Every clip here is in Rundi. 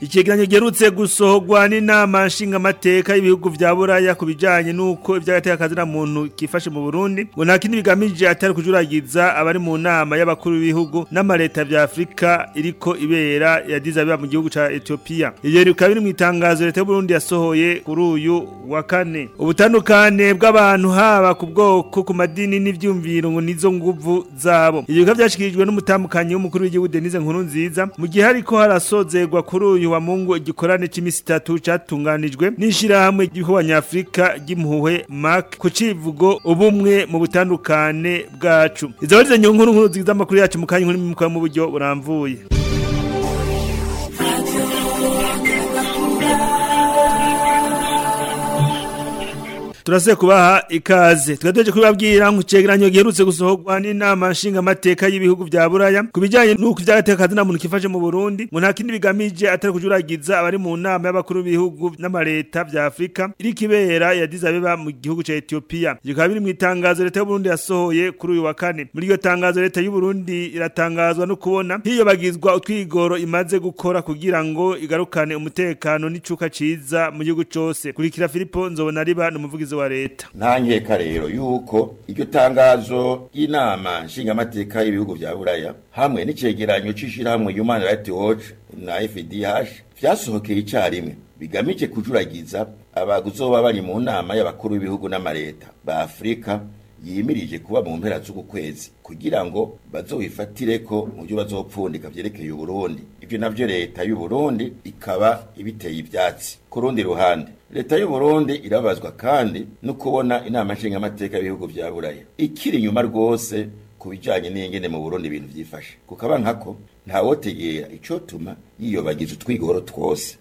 ikiganiro giherutse gusohorwa n'inama nshingamateka y'ibihugu bya buraya ku bijyanye n'uko y'ibitaro by'agaterekazina muntu kifashe mu Burundi ngo nta kindi bigamije atari kujuragiza abari mu nama y'abakuru b'ibihugu n'amareta bya Afrika iriko ibera ya Dizabia mu gihugu ca Ethiopia iyo rikaba biri mu itangazo leta y'u Burundi yasohoye kuri uyu wa kane ubutandukane bw'abantu haba ku bwoko ku madini n'ivyumviro ngo nizo nguvu zabo iyo bikaba byashikirijwe n'umutamukanyi w'umukuru w'igihugu Denise Nkurunziza mu gihe hariko harasozerwa kuri uyu wa Mungu igikorane c'imisi itatu catunganijwe n'ishirahamwe ry'abanyafrika ry'impuhwe Mac ku kivugo ubumwe mu butandukane bwacu izo nkuru nkuru nziza amakuru yacu mu kanya inkuru mu buryo burambuye turase kubaha ikaze tugateje kubabwira ngo giherutse gusohorwa n'inama nshinga mateka y'ibihugu bya Buraya kubijanye n'uko vyagateka kazina muntu kifashe mu Burundi mu ntakindi bigamije atari kujuragiza abari mu nama y'abakuru b'ibihugu n'amareta vya Afrika iri kibera yadize Abeba mu gihugu cya Ethiopia bikaba biri mu itangazo leta y'u Burundi yasohoye kuri uyu wa kane muri iyo tangazo leta y'u Burundi iratangazwa no kubona hiyo utwigoro imaze gukora kugira ngo igarukane umutekano n'icuka ciza mu gihugu cose kurikira Filipo nzobona riba wa wa leta ntangeka rero yuko iryo tangazo y'inama nshingamateka y'ibihugu bya buraya hamwe n'icegeranyo c'ishirahamwe human rights watch na fdh vyasohokeye icarimwe bigamije kujuragiza abaguzoba bari mu nama y'abakuru b'ibihugu n'amareta ba afurika yimirije kuba mu mpera z'uku kwezi kugira ngo bazowifatire ko mu byo bazopfundika byerekeye uburundi ibyo navyo leta y’u Burundi ikaba ibiteye ibyatsi ku rundi ruhande leta y’u Burundi irabazwa kandi no kubona inama nshingamateka y'ibihugu bya buraya ikiri inyuma rwose ku bijyanye n'ingene mu burundi ibintu byifashe kukaba nkako ntawotegera icyo tuma yiyobagiza utwigoro twose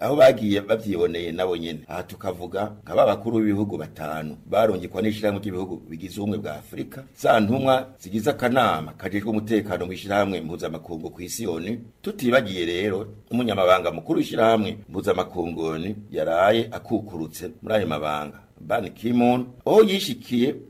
aho bagiye babyiboneye nabo nyine aha tukavuga nka ba bakuru b'ibihugu batanu barungikwa n'ishirahamwe ry'ibihugu bigize ubumwe bwa afurika za ntumwa zigize akanama kajejwe umutekano mu mpuzamakungu ku isi yoni tutibagiye rero umunyamabanga mukuru w'ishyirahamwe mpuzamakungu yaraye akukurutse muri ayo mabanga Ban Ki-moon aho yishikiye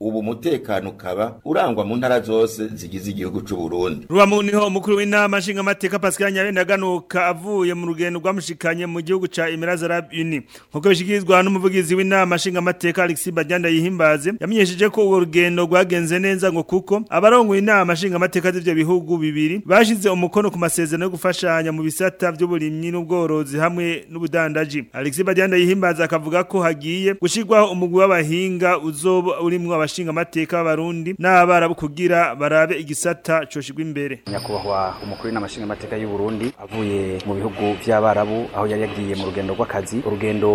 ubu mutekano ukaba urangwa mu ntara zose zigize igihugu cy'u Burundi rubamu niho umukuru w'inama nshingamateka Pascal Nyabenda aganuka avuye mu rugendo rwamushikanye mu gihugu cya Emirates Arab Unis nkuko bishikirizwa n'umuvugizi w'inama nshingamateka Alexis Badyanda yihimbaze yamenyesheje ko urwo rugendo rwagenze neza ngo kuko abarongoye inama nshingamateka z’ibyo bihugu bibiri bashize umukono ku masezerano yo gufashanya mu bisata by'uburimyi n'ubworozi hamwe n'ubudandaji Alexis Badianda yihimbaza akavuga ko hagiye gushirwaho umugwi w'abahinga uzoba urimwo abashinga amateka b'abarundi n'abarabu kugira barabe igisata coshirwa imbere nyakubahwa umukuru n'amashinga amateka y'u Burundi avuye mu bihugu by'abarabu aho yari yagiye mu rugendo rw'akazi urugendo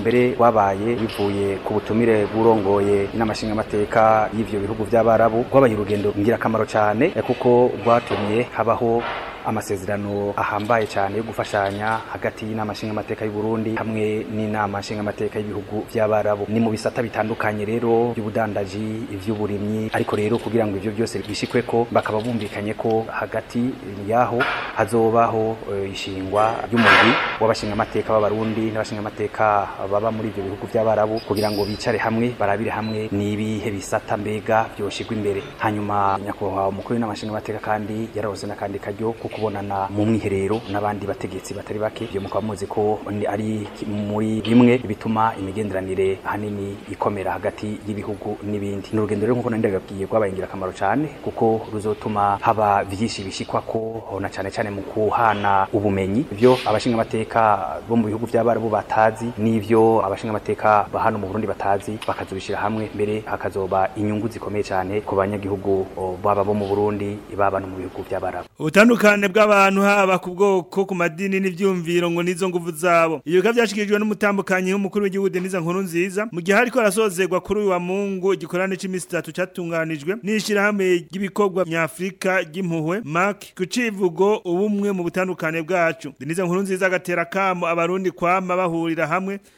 mbere wabaye bivuye ku butumire burongoye n'amashinga amateka y'ivyo bihugu by'abarabu rwabaye urugendo ngira ngirakamaro cyane eh, kuko rwatumye habaho amasezerano ahambaye cyane yo gufashanya hagati y'inama nshingamateka y'u Burundi hamwe n'inama nshingamateka y'ibihugu by'abarabu ni mu bisata bitandukanye rero by'ubudandaji iby'uburimyi ariko rero kugira ngo ibyo byose bishikwe ko bakaba bumvikanye ko hagati yaho hazobaho eh, ishingwa ry'umurwi w'abashingamateka b'abarundi n'abashingamateka baba muri ibyo bihugu by'abarabu kugira ngo bicare hamwe barabire hamwe n'ibihe bisata mbega byoshigwa imbere hanyuma nyakubahwa umukuru w'inama nshingamateka kandi yararoze n'akandi karyo kubonana mu mwiherero n'abandi bategetsi batari bake ibyo mukaba muzi ko ari muri bimwe bituma imigenderanire ahanini ikomera hagati y'ibihugu n'ibindi ni urugendo rero nk'uko nari ndabibabwiye rwabaye ingirakamaro cyane kuko ruzotuma haba byinshi ko na cyane cyane mu kuhana ubumenyi ibyo abashinga amateka bo mu bihugu by'abarabu batazi n'ibyo abashinga amateka ba hano mu Burundi batazi bakazubishira hamwe mbere hakazoba inyungu zikomeye cyane ku banyagihugu baba bo mu Burundi baba no mu bihugu by'abarabu utandukana ubutungane bw'abantu haba ku bwoko ku madini n'ibyumviro ngo nizo nguvu zabo iyo bikaba byashikirijwe n'umutambukanyi w'umukuru w'igihugu Denise Nkuru nziza mu gihe ariko arasozerwa kuri uyu wa Mungu igikorane cy'iminsi itatu cyatunganijwe n'ishyirahamwe ry'ibikorwa nyafurika ry'impuhwe MAC ku civugo ubumwe mu butandukane bwacu Denise Nkuru nziza agatera kamo abarundi kwama bahurira hamwe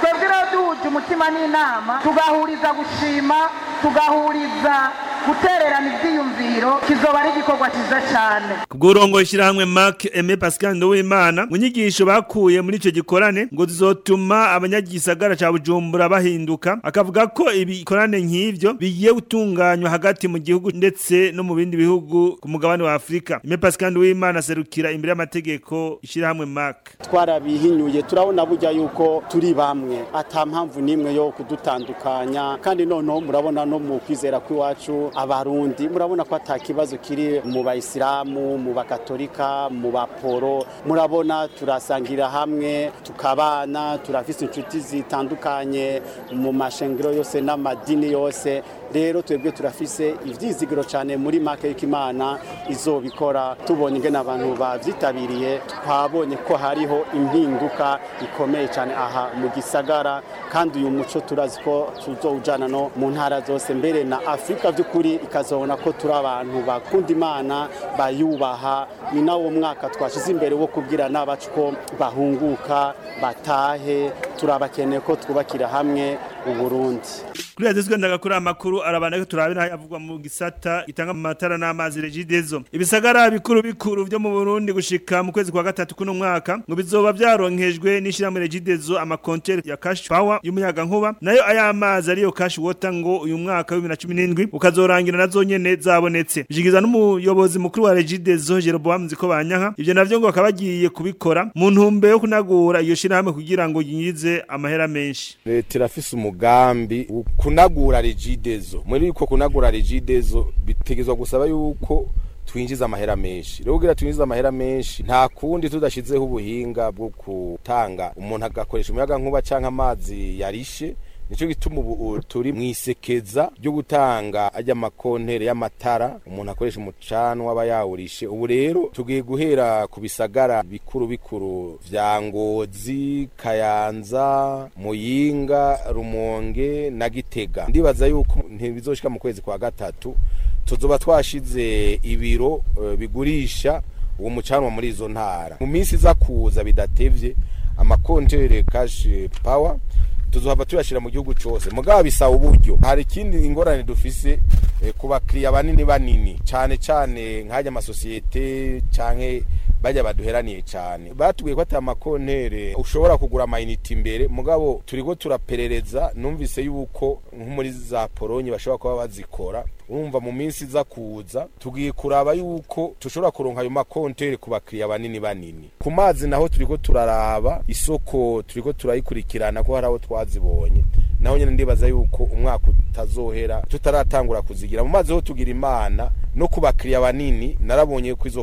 twebwe rero duhuje umutima n'inama tugahuriza gushima tugahuriza gutererana ibyiyumviro kizoba ari igikorwa cyiza cyane kubw'urongo ishyirahamwe mark eme pascal nduwimana mu nyigisho bakuye muri icyo gikorane ngo zizotuma abanyagisagara cya bujumbura bahinduka akavuga ko ibikorane nk'ibyo bigiye gutunganywa hagati mu gihugu ndetse no mu bindi bihugu ku mugabane wa afurika eme pascal nduwimana serukira imbere y'amategeko ishyirahamwe mark twarabihinyuye turabona burya yuko turi bamwe ata mpamvu n'imwe yo kudutandukanya kandi noneho murabona no mu kwizera kw'iwacu abarundi murabona ko atakibazo kiri mu bayisilamu mu bakatolika mu baporo murabona turasangira hamwe tukabana turafise inshuti zitandukanye mu mashengero yose n'amadini yose rero twebwe turafise ivyizigiro cyane muri make y'ikimana izobikora tubonye ingene abantu bavyitabiriye twabonye ko hariho impinduka ikomeye cyane aha mu gisagara kandi uyu muco turazi ko tuzowujana no mu ntara zose mbere na afurika by'ukuri ikazabona ko turi abantu bakunda imana bayubaha ni nawo mwaka twashize imbere wo kubwira n'abacu ko bahunguka batahe turabakeneye ko twubakira hamwe uburundi kuri radiyo twendaga kuri amakuru arabanza turabona avugwa mu gisata itanga amatara n'amazi regidezo ibisagara bikuru bikuru byo mu burundi gushika mu kwezi kwa gatatu kuno mwaka ngo bizoba byaronkejwe n'ishyirahamwe regidezo amakonteri ya kashi pawa y'umuyagankuba nayo ay'amazi ariyo kashi wota ngo uyu mwaka w'ibibiri na cumi n'indwi ukazorangira nazo nyene zabonetse bishikiza n'umuyobozi mukuru wa regidezo jeroboam nziko banyaha ibyo navyo ngo bakaba bagiye kubikora mu ntumbero yo kunagura iyo shyirahamwe kugira ngo yinyize bivuze amahera menshi leta irafise umugambi ukunagura regidezo muri uko kunagura regidezo bitegezwa gusaba yuko twinjiza amahera menshi rero kugira twinjize amahera menshi nta kundi tudashyizeho ubuhinga bwo gutanga umuntu agakoresha umuyaga nkuba cyangwa amazi yarishe nicyo gituma ubu turi mu isekeza ryo gutanga ajya amakontere y'amatara umuntu akoresha umucanwa aba yawurishe ubu rero tugiye guhera ku bisagara bikuru bikuru vya ngozi kayanza muyinga rumonge na gitega ndibaza yuko ntibizoshika mu kwezi kwa gatatu tuzoba twashize ibiro eh, bigurisha uwo mucanwa muri izo ntara mu minsi iza kuza bidatebye amakontere kashi pawa tuzohava tuyashyira mu gihugu cyose mugabo bisaba uburyo hari ikindi ingorane dufise eh, ku bakiriya banini banini cyane cyane nk'ajya amasosiyete cyangwa bajya baduheraniye cyane batubwiye ko ati amakontere ushobora kugura amayinite imbere mugabo turiho turaperereza numvise yuko nko muri za polonye bashobora kuba bazikora urumva mu minsi iza kuza tugiye kuraba yuko dushobora kuronka ayo makonteri ku bakiriya banini banini ku mazi naho turiho turaraba isoko turiho turayikurikirana ko hari abo twazibonye naho nyine ndibaza yuko umwaka utazohera tutaratangura kuzigira mu mazi ho tugira imana no ku bakiriya banini narabonye ko izo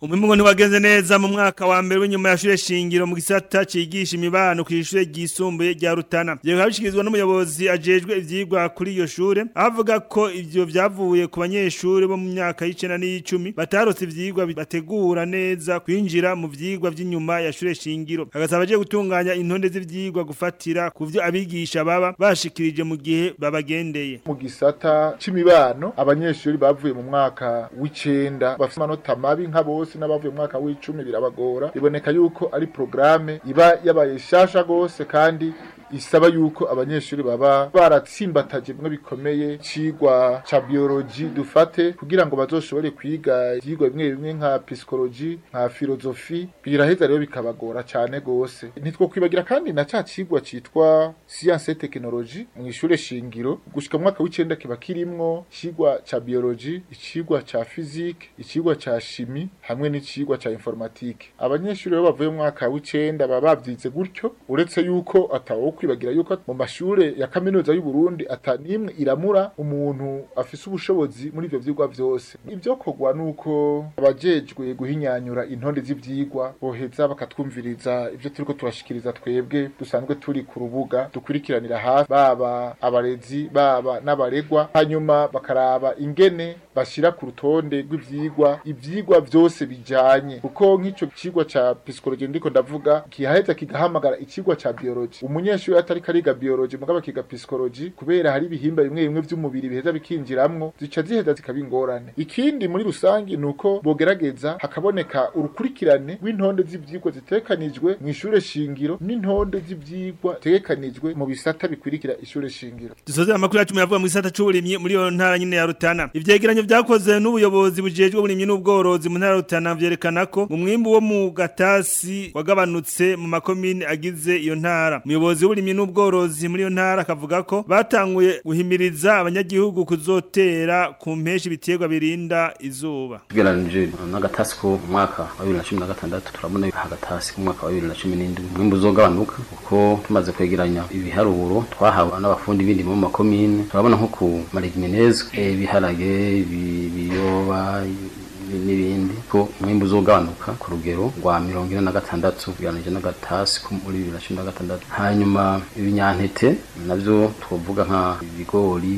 umwimbo ntiwageze neza mu mwaka wa mbere w'inyuma yashure shingiro mu gisata cigisha imibano ku ishure ryisumbuye rya Rutana byabishikirizwa n'umuyobozi ajejwe ivyigwa kuri iyo shure avuga ko ibyo byavuye ku banyeshuri abanyeshuri bo mu myaka y'icenda n'iy'icumi batarose ibyigwa bategura neza kwinjira mu byigwa by’inyuma ya shure shingiro agasaba aje gutunganya intonde z'ivyigwa gufatira ku vyo abigisha baba bashikirije mu gihe babagendeye mu gisata cy’imibano abanyeshuri bavuye mu mwaka w'icenda bafite amanota mabi nka bose n'abavuye mu mwaka w'icumi birabagora biboneka yuko ari programe iba yabaye shasha gose kandi isaba yuko abanyeshuri baba baratsimbatanye bimwe bikomeye cigwa cha biology dufate kugira ngo bazoshobore kwiga ivyigwa bimwe bimwe nka psychology nka philosophy biraheza rero bikabagora cyane gose nitwo kwibagira kandi na ca cigwa citwa science et technology mu ishure shingiro gushika mu mwaka w'icenda kiba kirimwo cigwa ca biology icigwa ca physique icigwa ca chimie hamwe n'icigwa cha informatique abanyeshuri rero bavuye mu mwaka w'icenda baba bavyize gutyo uretse yuko atawo kwibagira yuko mu mashure ya kaminuza y'u Burundi atanimwe iramura umuntu afise ubushobozi muri ivyo vyigwa byose ivyo kogwa nuko abajejwe guhinyanyura intonde z'ivyigwa boheza bakatwumviriza ivyo turiko turashikiriza twebwe dusanzwe turi ku rubuga dukurikiranira hafi baba abarezi baba n'abaregwa hanyuma bakaraba ingene bashira ku rutonde rw'ivyigwa ivyigwa vyose bijanye kuko nk'ico cigwa ca psychology ndiko ndavuga kihaheza kigahamagara icigwa ca biology umunyeshuri atari kariga biology mugaba kiga psychology kubera hari ibihimba bimwe bimwe vy'umubiri biheza bikinjiramwo zica ziheza zikaba ingorane ikindi muri rusangi nuko bogerageza hakaboneka urukurikirane rw'intonde z'ivyigwa zitekanijwe mu ishure shingiro n'intonde z'ivyigwa zitekanijwe mu bisata bikurikira ishure shingiro dusoze amakuru yacu muravuga mu gisata c'uburimyi muri yo ntara nyine ya Rutana ivyegeranyo byakoze n'ubuyobozi bujejwe burimye n'ubworozi mu ntara rutana byerekana ko umwimbu wo mu gatasi wagabanutse mu makomine agize iyo ntara umuyobozi w'uburimyi n'ubworozi muri iyo ntara akavuga ko batanguye guhimiriza abanyagihugu kuzotera ku mpeshi ibiterwa birinda izuba tugeranije n'agatasi ko mu mwaka wa bibiri na cumi na gatandatu turabona agatasi mu wa bibiri na cumi n'indwi umwimbu uzogabanuka kuko tumaze kwegeranya ibiharuro twahawe n'abafundi bindi mu makomine turabona nko ku marigimenezwe eh, ibiharage ibiyoba n'ibindi ko umwimbu uzogabanuka ku rugero rwa mirongo ine na gatandatu ugereranije n'agatasi ko muri bibiri na cumi na gatandatu hanyuma ibinyantete nabyo twavuga nka ibigori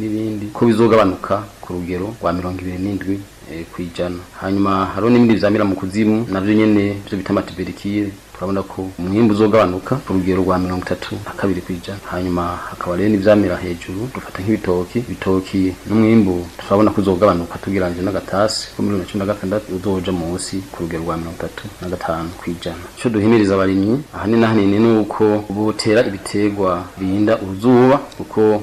n'ibindi ko bizogabanuka ku rugero rwa mirongo ibiri n'indwi eh, ku ijana hanyuma hariho n'ibindi bizamira mu kuzimu nabyo nyine byo bita matuberikire urabona ko umwimbu uzogabanuka urugero rwa mirongo itatu na kabiri ku ijana hanyuma hakaba rero n'ibyamera hejuru dufata nk'ibitoki ibitoki n'umwimbu turabona ko uzogabanuka tugereranyije n'agatasi ko miliyoni cumi na gatandatu uzoja munsi ku rugero rwa mirongo itatu na gatanu ku ijana icyo duhimiriza abarimyi ahanini ahanini ni uko butera ibiterwa birinda uruzuba kuko